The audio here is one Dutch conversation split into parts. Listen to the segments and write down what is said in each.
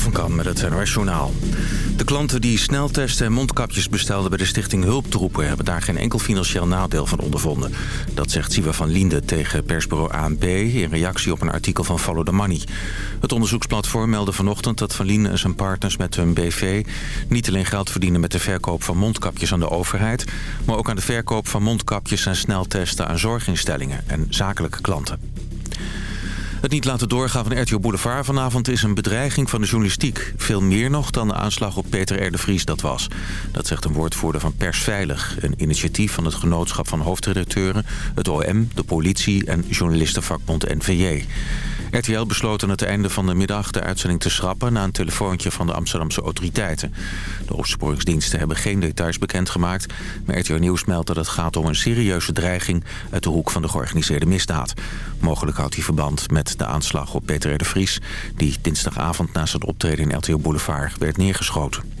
Van met het NOS Journaal. De klanten die sneltesten en mondkapjes bestelden bij de stichting Hulptroepen... hebben daar geen enkel financieel nadeel van ondervonden. Dat zegt Siva van Linde tegen persbureau ANP... in reactie op een artikel van Follow the Money. Het onderzoeksplatform meldde vanochtend dat Van Linde en zijn partners met hun BV... niet alleen geld verdienen met de verkoop van mondkapjes aan de overheid... maar ook aan de verkoop van mondkapjes en sneltesten aan zorginstellingen en zakelijke klanten. Het niet laten doorgaan van RTO Boulevard vanavond is een bedreiging van de journalistiek. Veel meer nog dan de aanslag op Peter R. de Vries dat was. Dat zegt een woordvoerder van Persveilig. Een initiatief van het genootschap van hoofdredacteuren, het OM, de politie en journalistenvakbond NVJ. RTL besloot aan het einde van de middag de uitzending te schrappen... na een telefoontje van de Amsterdamse autoriteiten. De opsporingsdiensten hebben geen details bekendgemaakt... maar RTL Nieuws meldt dat het gaat om een serieuze dreiging... uit de hoek van de georganiseerde misdaad. Mogelijk houdt hij verband met de aanslag op Peter R. de Vries... die dinsdagavond naast het optreden in RTL Boulevard werd neergeschoten.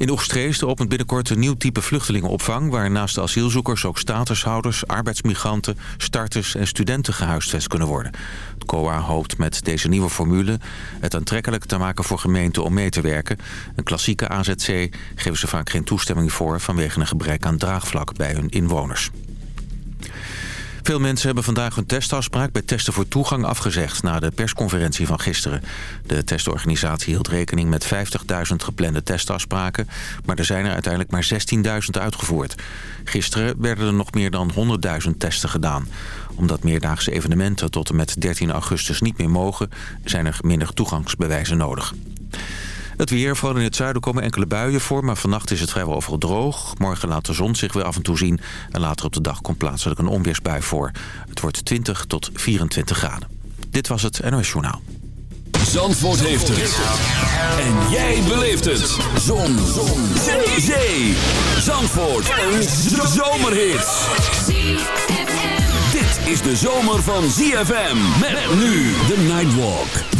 In Oegstreest opent binnenkort een nieuw type vluchtelingenopvang... waar naast de asielzoekers ook statushouders, arbeidsmigranten... starters en studenten gehuisvest kunnen worden. Het COA hoopt met deze nieuwe formule het aantrekkelijk te maken voor gemeenten om mee te werken. Een klassieke AZC geven ze vaak geen toestemming voor... vanwege een gebrek aan draagvlak bij hun inwoners. Veel mensen hebben vandaag hun testafspraak bij Testen voor Toegang afgezegd... na de persconferentie van gisteren. De testorganisatie hield rekening met 50.000 geplande testafspraken... maar er zijn er uiteindelijk maar 16.000 uitgevoerd. Gisteren werden er nog meer dan 100.000 testen gedaan. Omdat meerdaagse evenementen tot en met 13 augustus niet meer mogen... zijn er minder toegangsbewijzen nodig. Het weer, vooral in het zuiden komen enkele buien voor... maar vannacht is het vrijwel overal droog. Morgen laat de zon zich weer af en toe zien... en later op de dag komt plaatselijk een onweersbui voor. Het wordt 20 tot 24 graden. Dit was het NOS Journaal. Zandvoort heeft het. En jij beleeft het. Zon. zon. Zee. Zee. Zandvoort. Een zomerhit. Dit is de zomer van ZFM. Met nu de Nightwalk.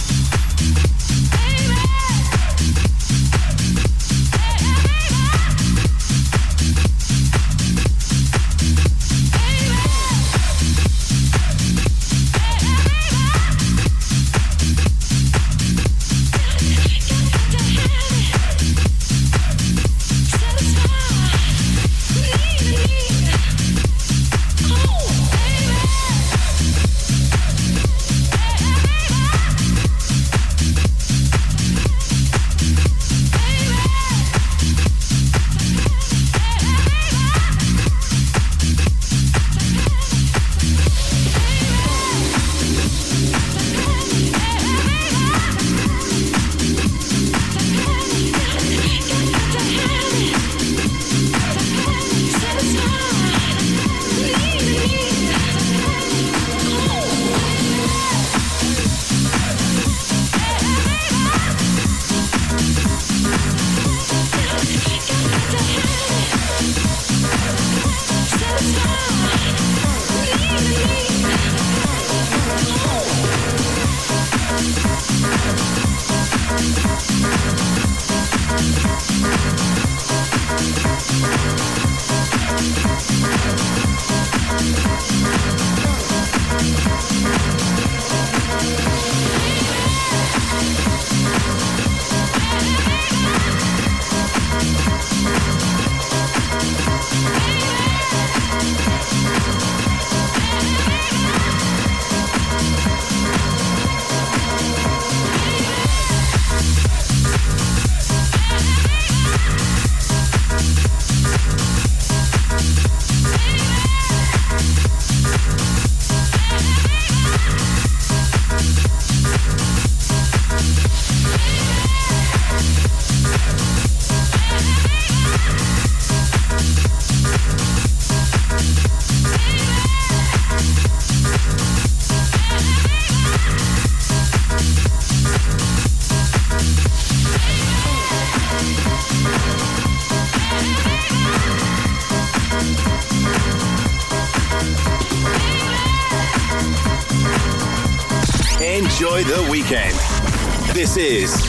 noches.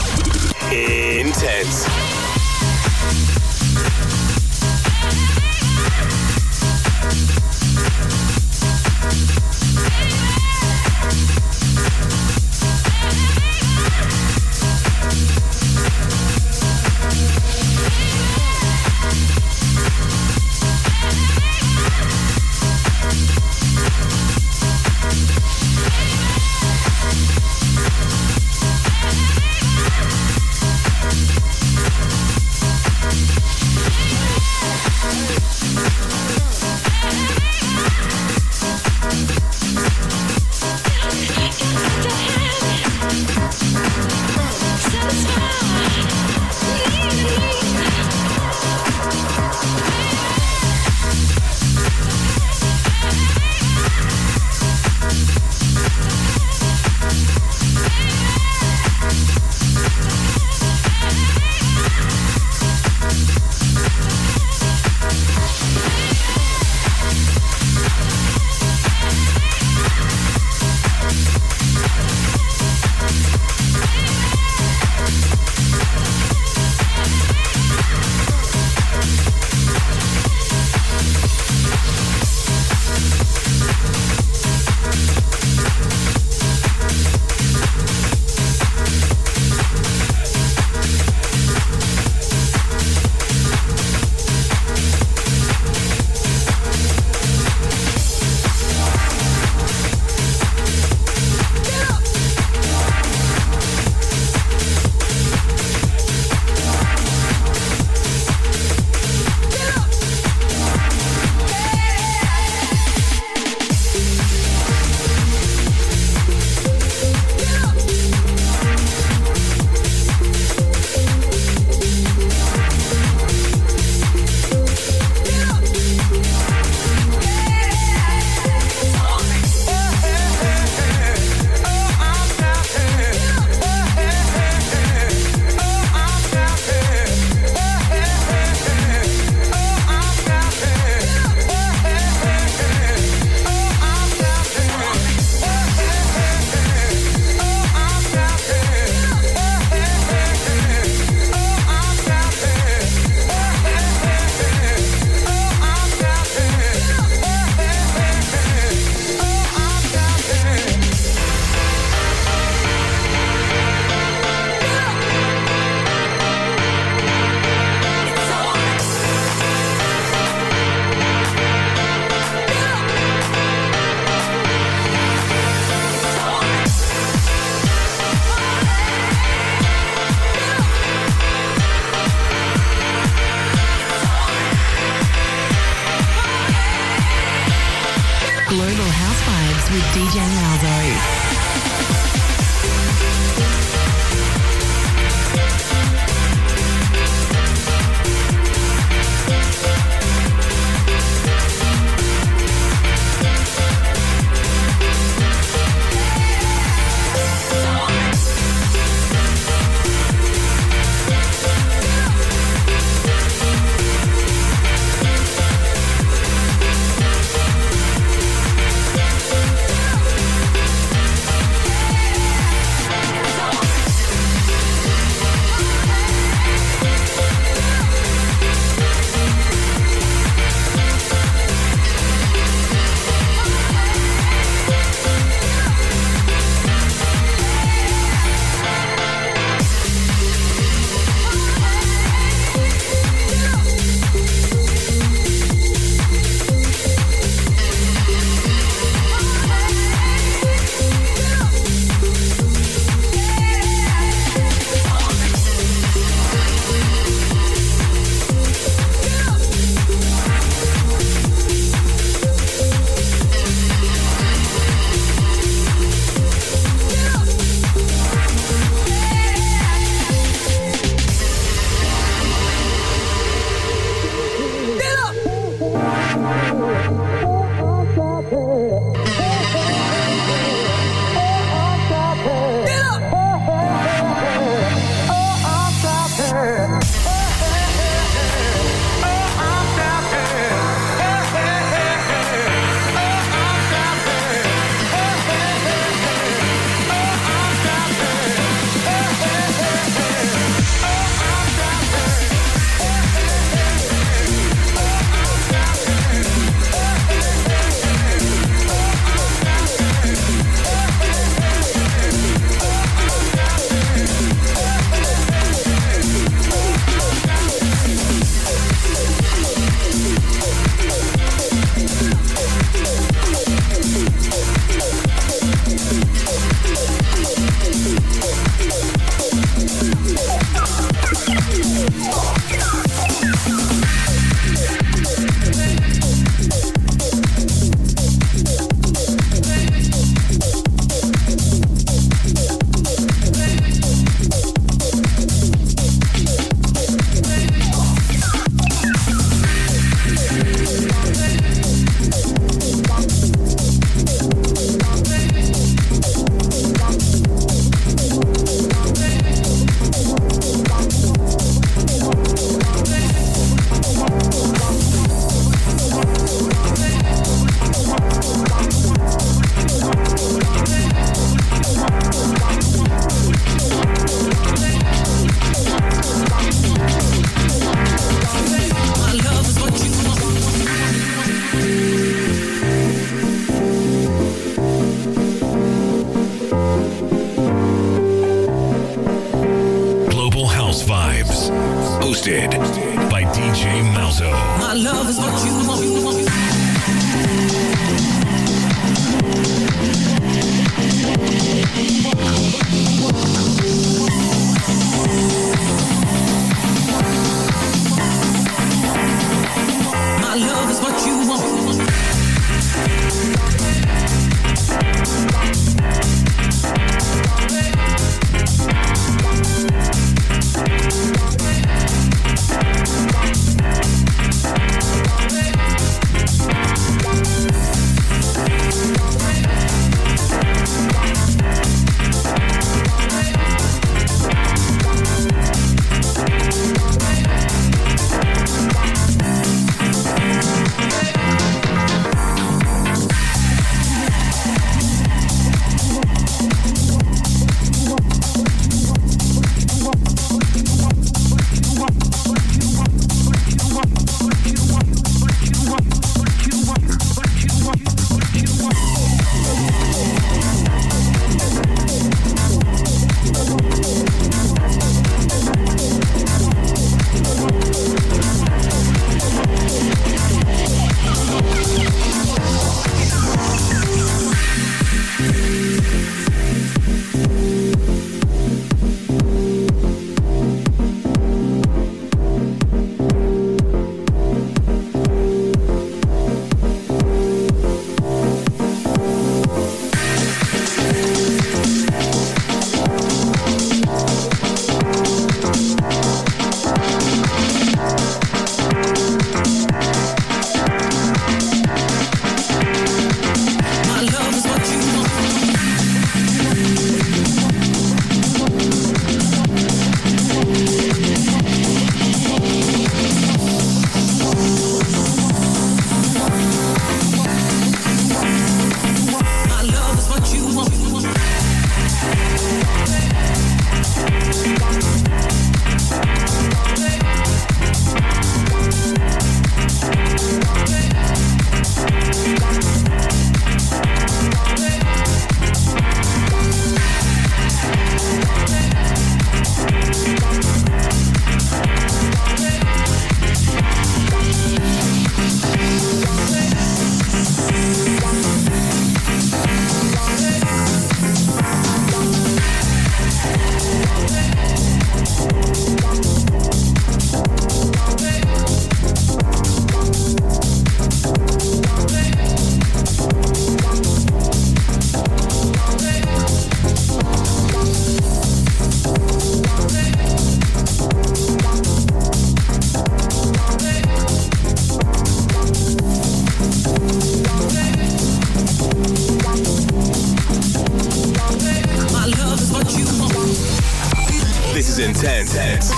Is Intense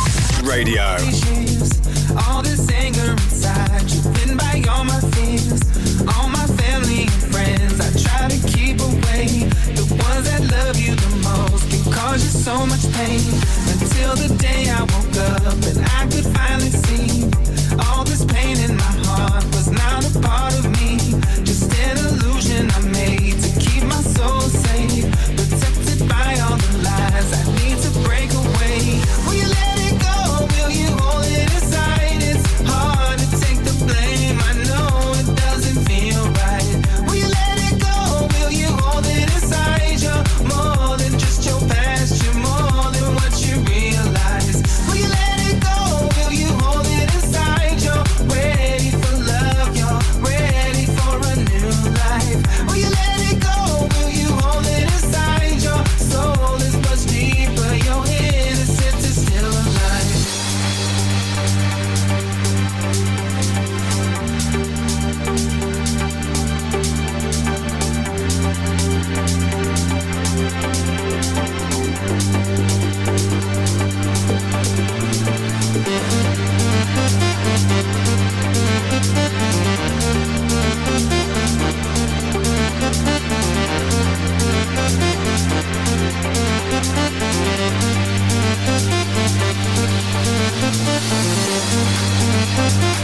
Radio. All this anger inside, by all my fears. All my family and friends, I try to keep away. The ones that love you the most can cause you so much pain. Until the day I woke up and I could finally see all this pain in my heart was not a part of me. Just an illusion I made to keep my soul safe. Protected by all the lies I need to break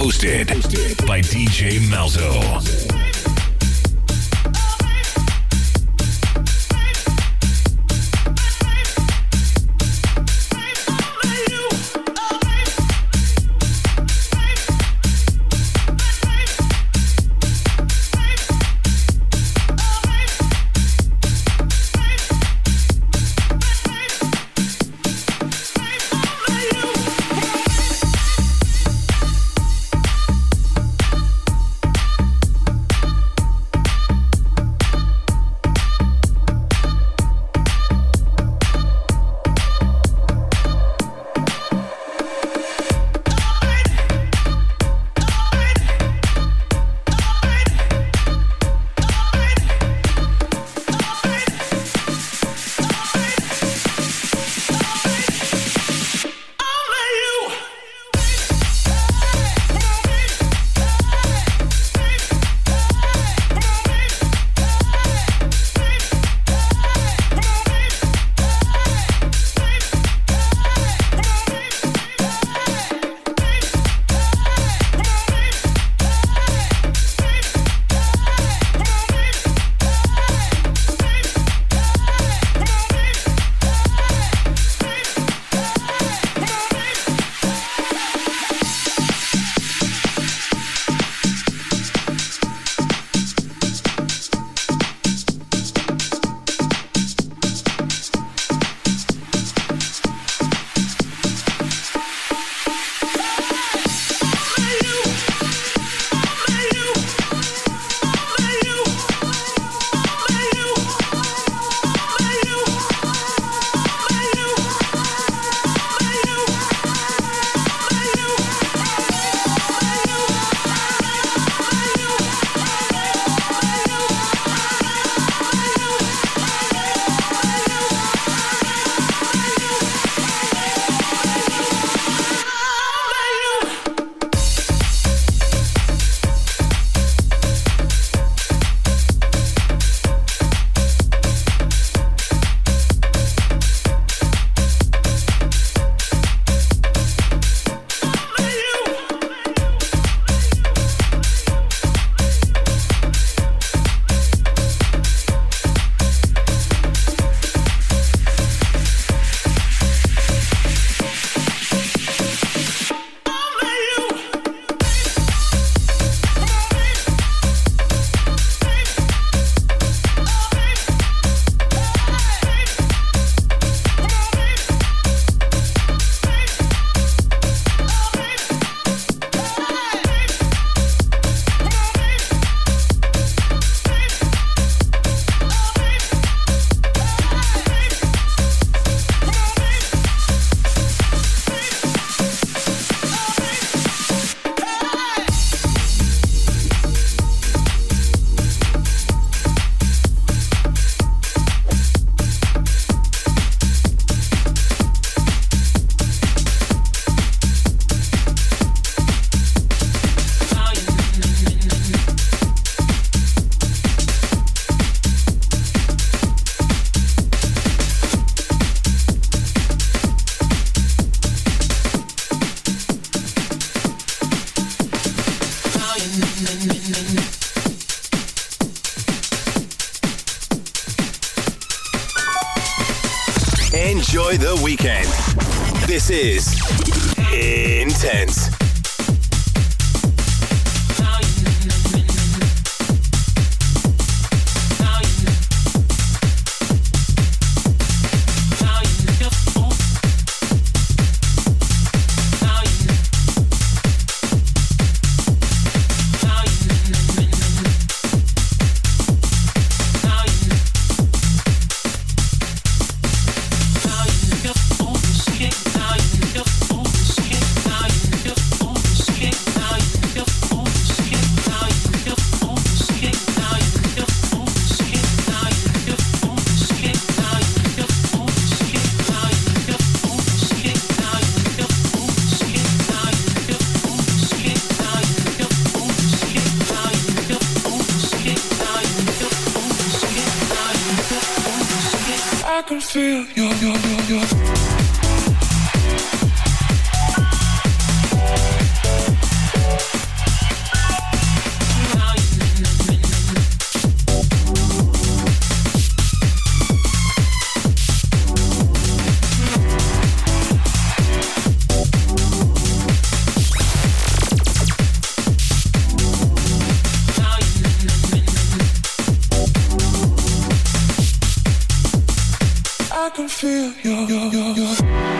Hosted by DJ Malzo. This is You're.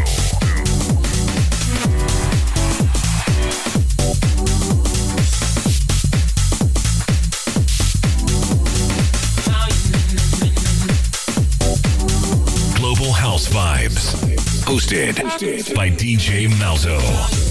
Hosted by DJ Malzo.